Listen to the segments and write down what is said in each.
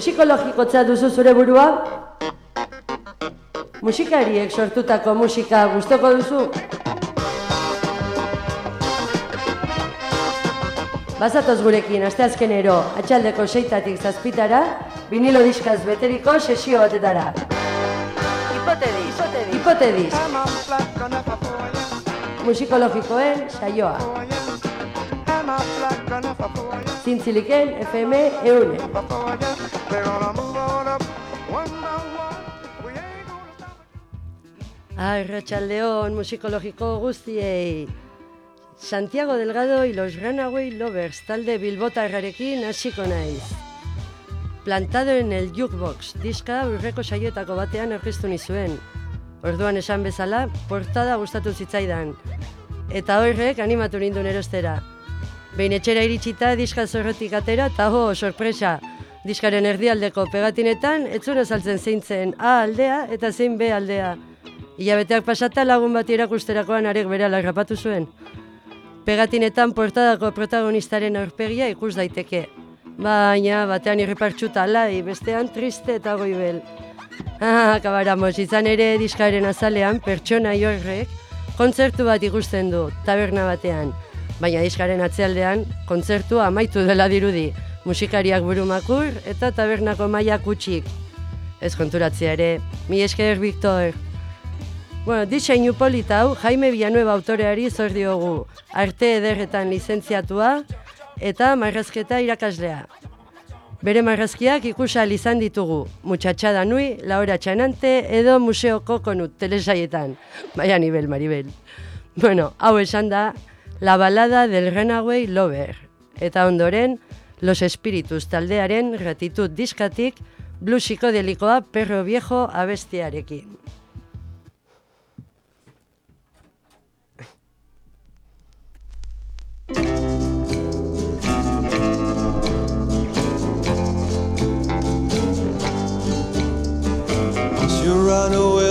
Musikologikotza duzu zure burua? Musikariek sortutako musika gustoko duzu? Bazatoz gurekin, asteazkenero, atxaldeko seitatik zazpitara, vinilo diskaz beteriko sesio batetara. Hipotedis, hipotedis. Musikologikoen saioa. Zintziliken FM eune. Arratxaldeon musikologiko guztiei. Santiago Delgado y los Runaway Lovers talde bilbotarrarekin hasiko naiz. Plantado en el jukebox, diska urreko saioetako batean aurkeztu nizuen. Orduan esan bezala, portada gustatu zitzaidan. Eta horrek animatu nindun erostera. Behin etxera iritsita diska zorrotik atera eta ho, sorpresa. Diskaren erdialdeko pegatinetan, etzuna saltzen zeintzen A aldea eta zein B aldea. Ilabeteak pasata lagun bat irakusterakoan arek bera larrapatu zuen. Pegatinetan portadako protagonistaren aurpegia ikus daiteke. Baina, batean irripartxuta alai, bestean triste eta goibel. Ah, kabaramos, izan ere diskaren azalean pertsona horrek kontzertu bat ikusten du, taberna batean. Baina diskaren atzealdean, kontzertu amaitu dela dirudi, musikariak burumakur eta tabernako maila kutsik. Ez konturatzea ere, mi esker, Victor. Bueno, diseinu polita hau Jaime Villanueva autoreari zor diogu. Arte ederretan lizentziatua eta marrazketa irakaslea. Bere marrazkiak ikusa izan ditugu. Mutsatxada nui, Laura Txanante edo Museoko konut telesaietan. Baina nivel, Maribel. Bueno, hau esan da, La balada del Renaway Lover. Eta ondoren, Los Espiritus taldearen gratitud diskatik, blusiko delikoa perro viejo abestiarekin. Run away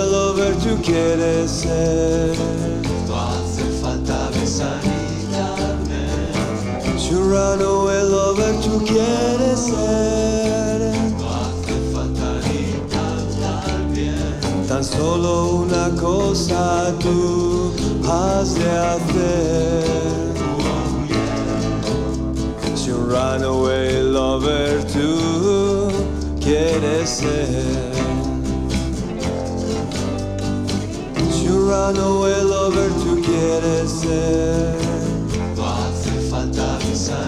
darme, You run away lover tú quieres ser. No hace falta ni bien. Tan solo una cosa tú has de hacer. You run away lover tú quieres ser. You run away lover tú quieres ser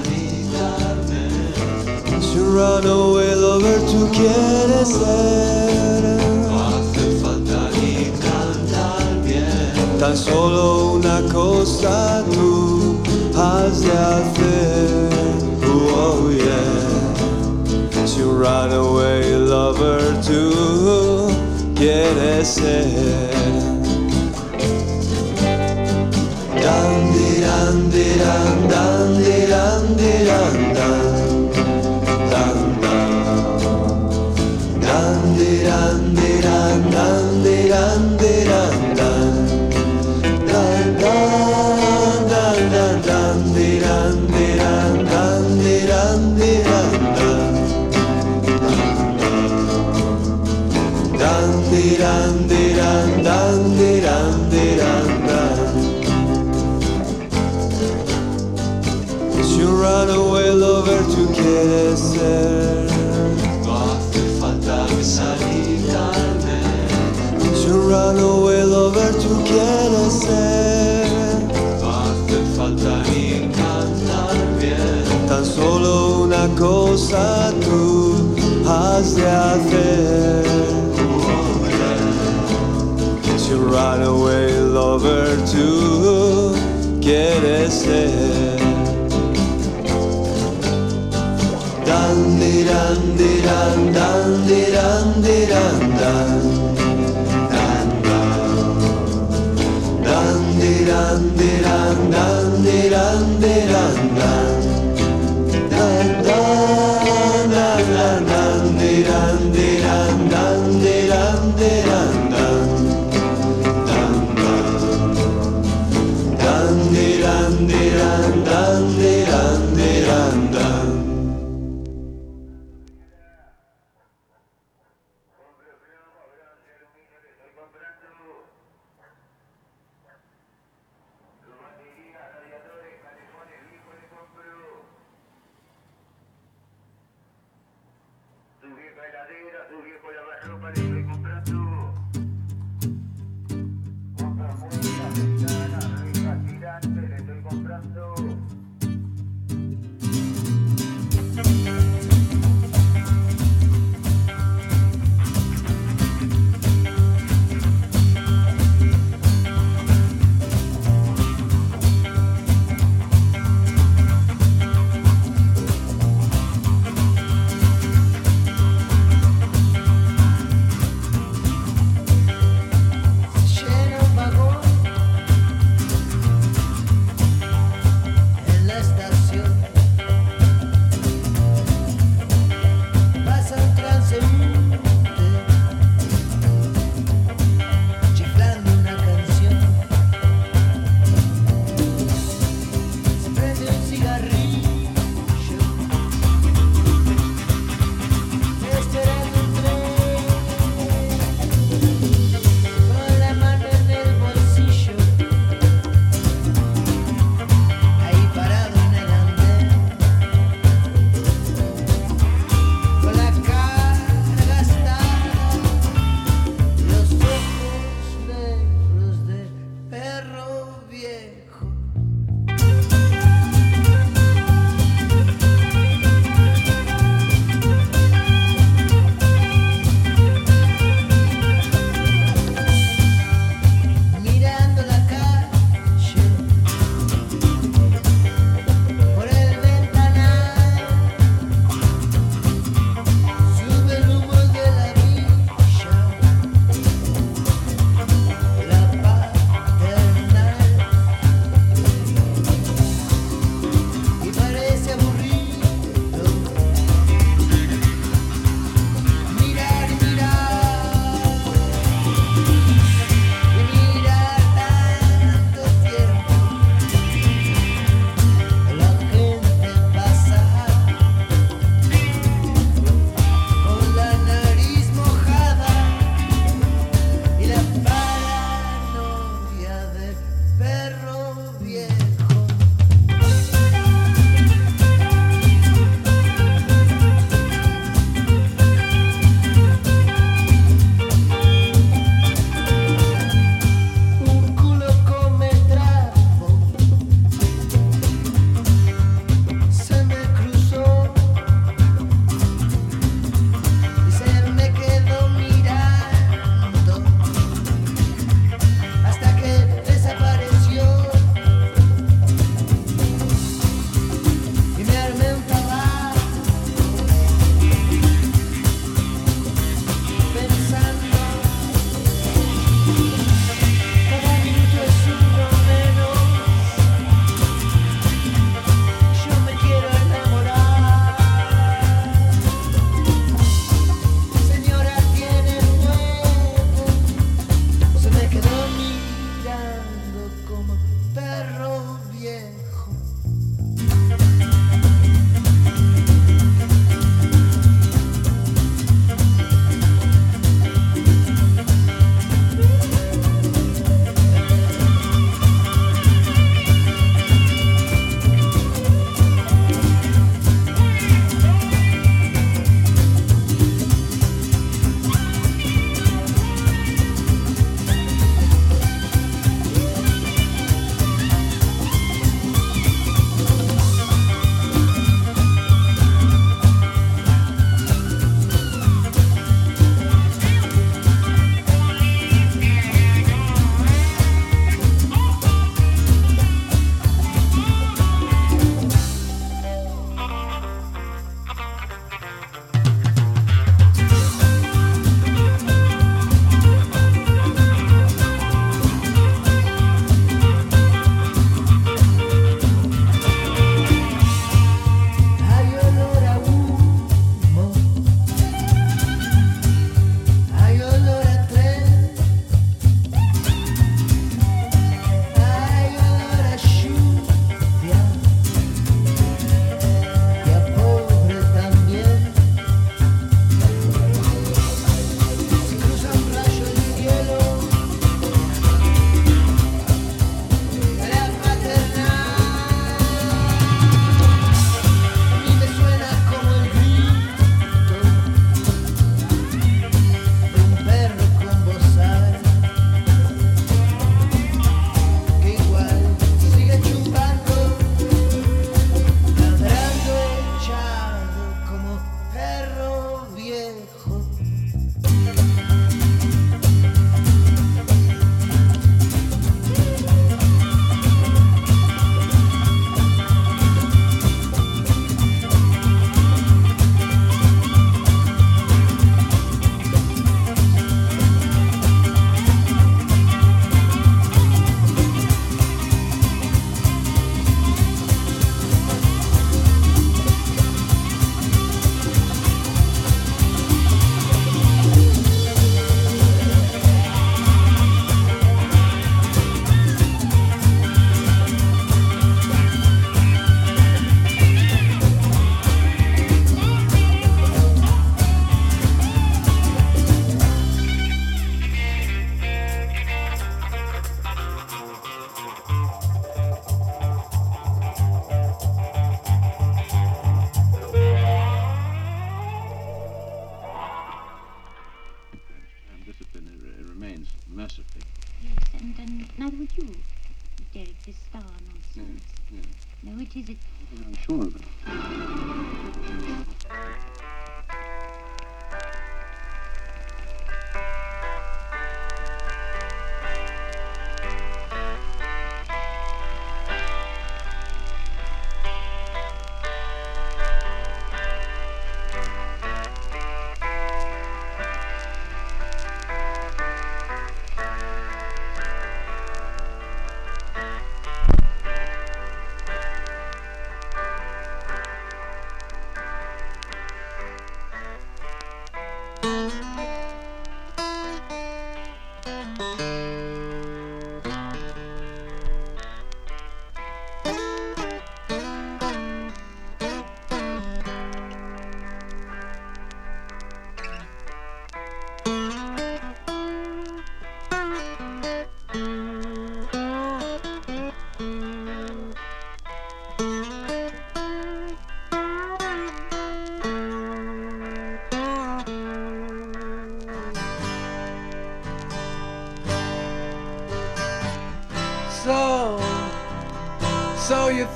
y darme, You run away lover tú quieres ser. Hace falta ni cantar bien. Tan solo una cosa tú has de hacer. Oh yeah. You run away lover tú quieres ser. Diran diran dan 안 quieres ser No hace falta darme, You run away lover tú quieres ser no hace falta ni cantar bien. Tan solo una cosa tú has de hacer run away lover tú quieres ser dan dan dan dan dan dan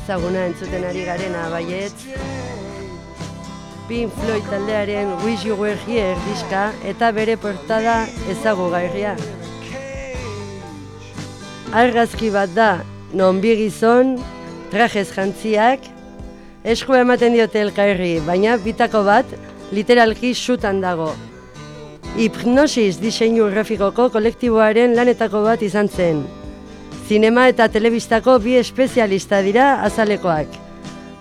Ezaguna entzuten ari garena baietz, Pink Floyd taldearen Wish You Were Here diska eta bere portada ezagugarria. Argazki bat da, non bi gizon, trajez jantziak, esku ematen diote elkarri, baina bitako bat literalki sutan dago. Hipnosis diseinu grafikoko kolektiboaren lanetako bat izan zen. Zinema eta telebistako bi espezialista dira azalekoak.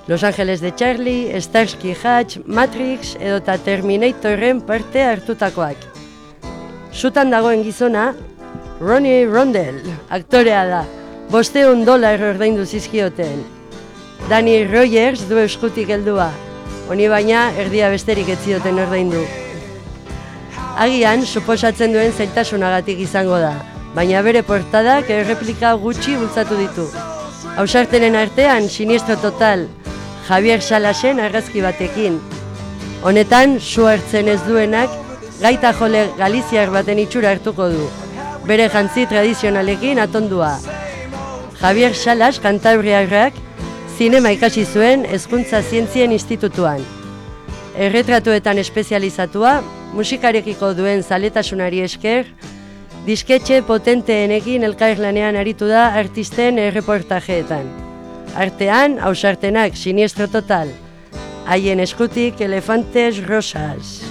Los Angeles de Charlie, Starsky Hatch, Matrix edota Terminatorren parte hartutakoak. Sutan dagoen gizona, Ronnie Rondell, aktorea da. Bosteun dolar ordaindu zizkioten. Danny Rogers du eskutik heldua. Honi baina erdia besterik ez zioten ordaindu. Agian, suposatzen duen zailtasunagatik izango da, baina bere portadak erreplika gutxi bultzatu ditu. Ausartenen artean, siniestro total, Javier Salasen argazki batekin. Honetan, su hartzen ez duenak, gaita jole galiziar baten itxura hartuko du. Bere jantzi tradizionalekin atondua. Javier Salas kantabriarrak zinema ikasi zuen Hezkuntza Zientzien Institutuan. Erretratuetan espezializatua, musikarekiko duen zaletasunari esker, disketxe potenteenekin elkarlanean aritu da artisten erreportajeetan. Artean, ausartenak siniestro total, haien eskutik elefantes rosas.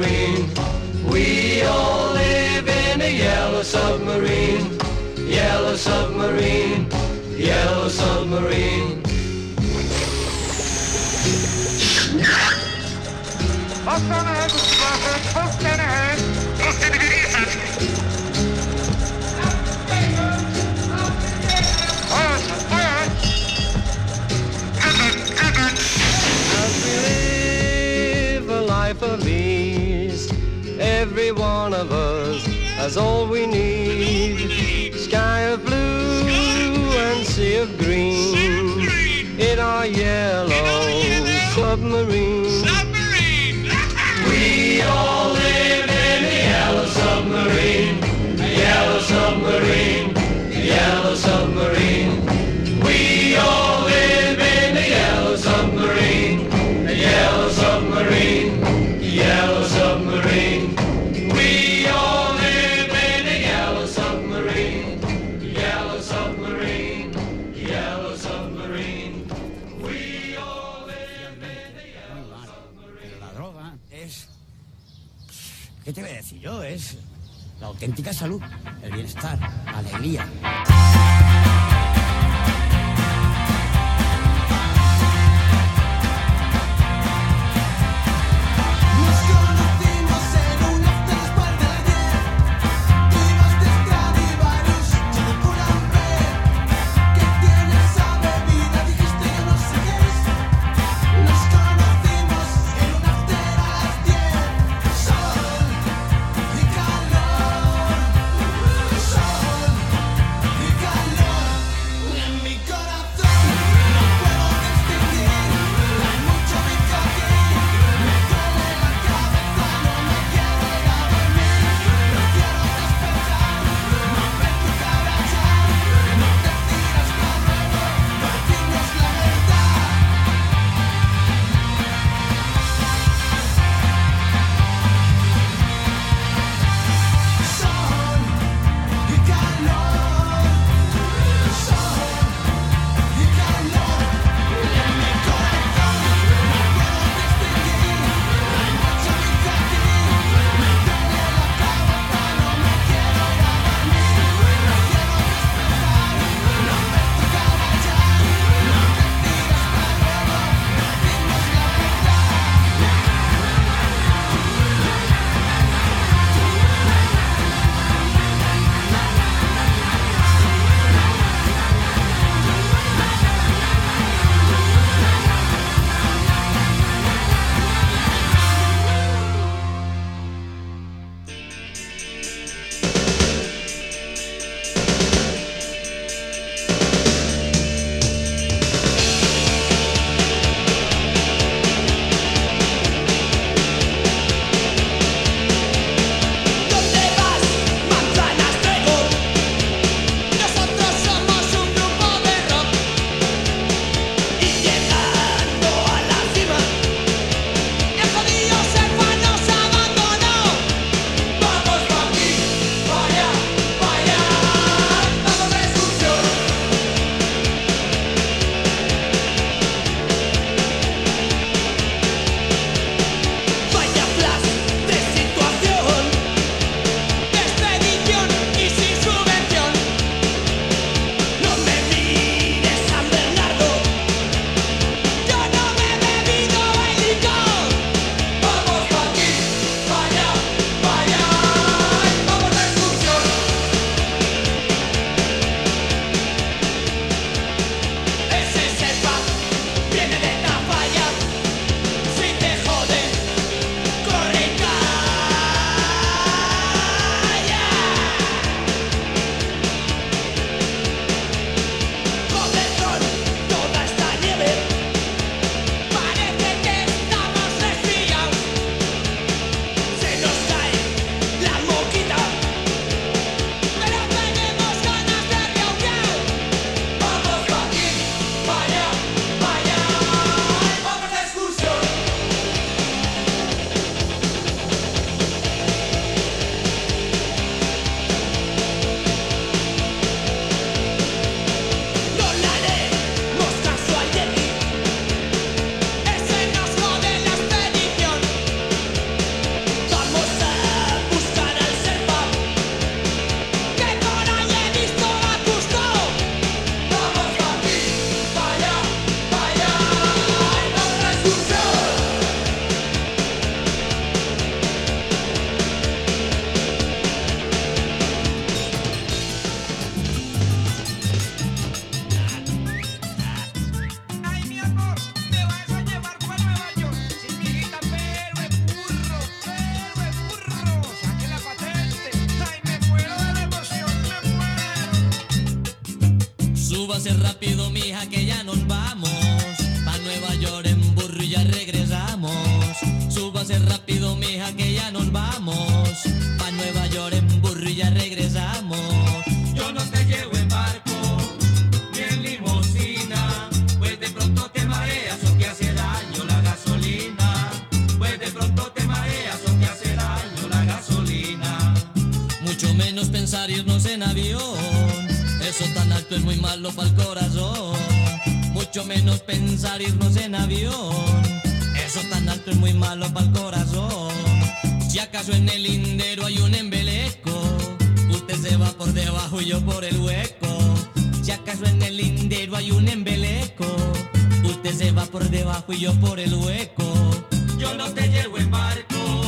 submarine. We all live in a yellow submarine. Yellow submarine. Yellow submarine. Boston on, every one of us has all we need. Sky of blue and sea of green in our yellow submarine. auténtica salud, el bienestar, alegría. Es muy malo para el corazón. Mucho menos pensar irnos en avión. Eso tan alto es muy malo para el corazón. Si acaso en el lindero hay un embeleco, usted se va por debajo y yo por el hueco. Si acaso en el lindero hay un embeleco, usted se va por debajo y yo por el hueco. Yo no te llevo en barco,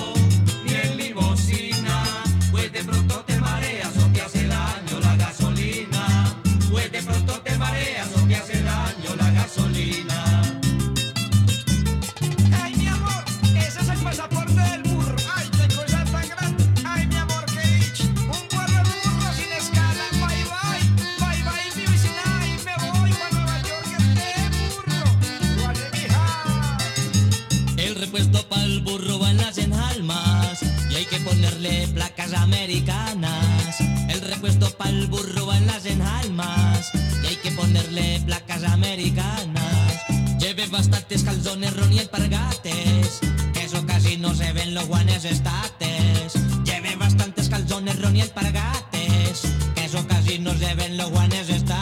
ponerle placas americanas. El repuesto pa'l burro va en las enjalmas y hay que ponerle placas americanas. Lleve bastantes calzones, ron y alpargates, que eso casi no se ven los guanes estates. Lleve bastantes calzones, ron y alpargates, que eso casi no se ven los guanes estates.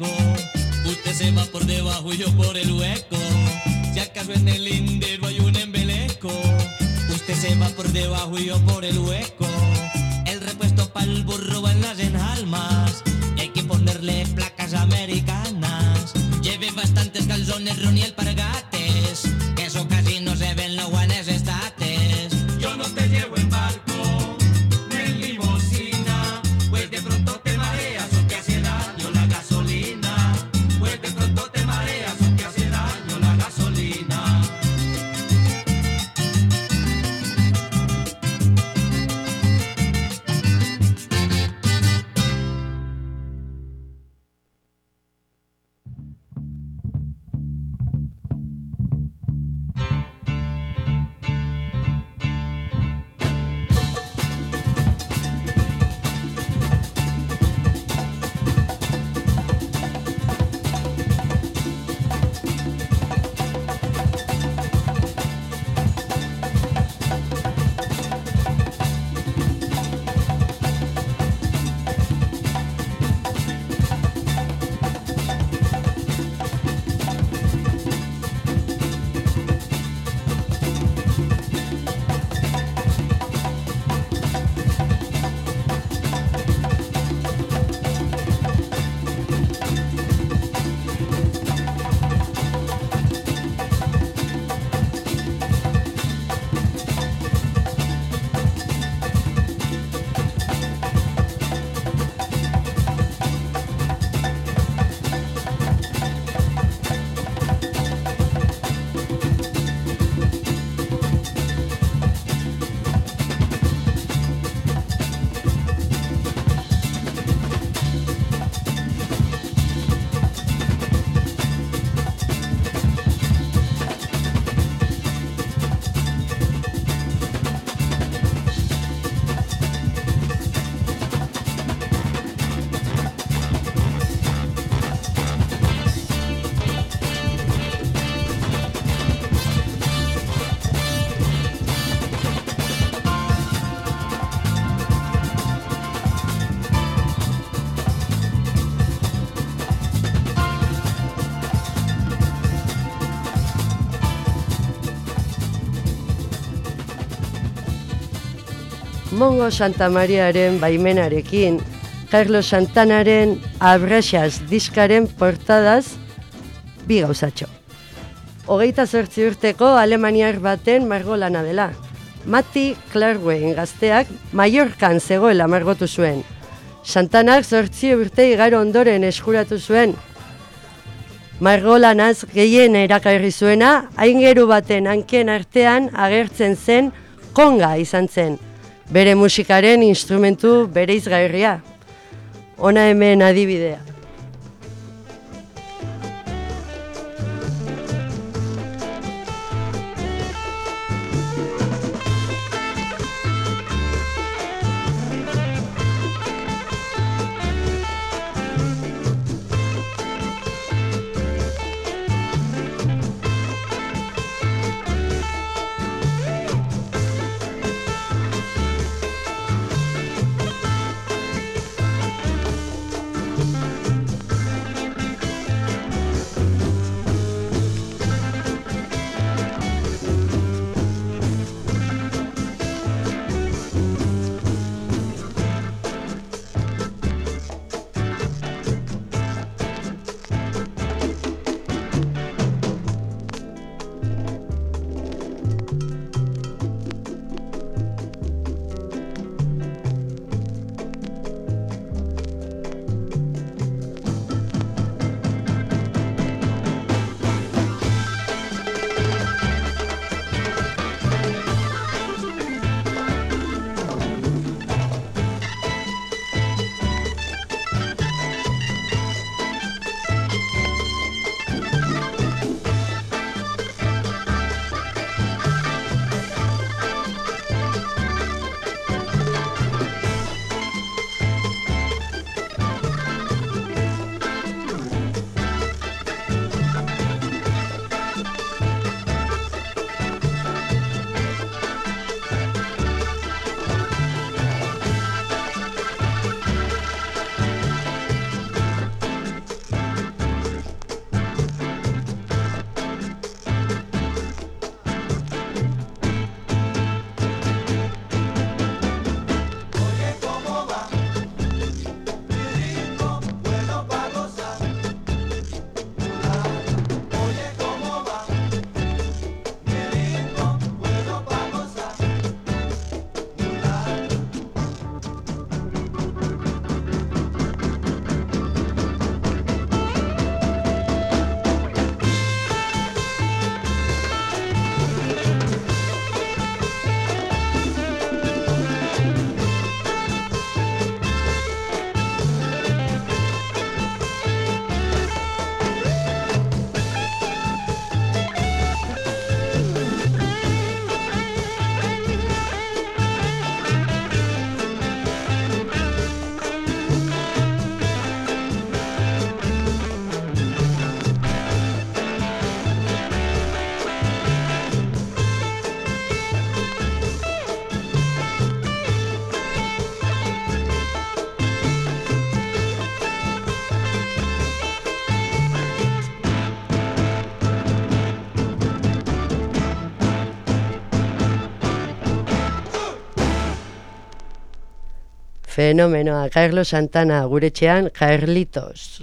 Usted se va por debajo y yo por el hueco. Si acaso en el lindero hay un embeleco, usted se va por debajo y yo por el hueco. El repuesto pa'l burro va en las enjalmas hay que ponerle placas americanas. Lleve bastantes calzones, ron y Mongo Santa Mariaren baimenarekin, Carlos Santanaren Abraxas diskaren portadaz bi gauzatxo. hogeita zortzi urteko alemaniar baten margolana dela. Mati Clarwen gazteak Mallorcan zegoela margotu zuen. Santanak zortzi urte igaro ondoren eskuratu zuen. Margolanaz gehien erakarri zuena, aingeru baten hanken artean agertzen zen konga izan zen. Bere musikaren instrumentu bere izgairria. Ona hemen adibidea. Fenomenoa, Carlos Santana, gure etxean, Carlitos.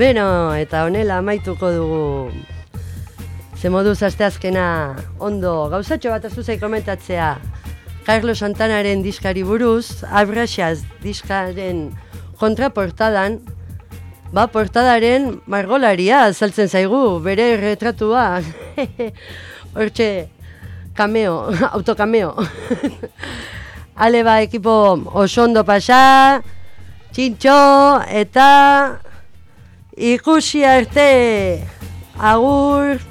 Beno, eta honela amaituko dugu. Ze moduz asteazkena ondo gauzatxo bat azuzai komentatzea. Carlos Santanaren diskari buruz, Abraxas diskaren kontraportadan, ba, portadaren margolaria azaltzen zaigu, bere retratua. Hortxe, kameo, autokameo. Ale ba, ekipo oso ondo pasa, txintxo, eta ikusi arte, agur.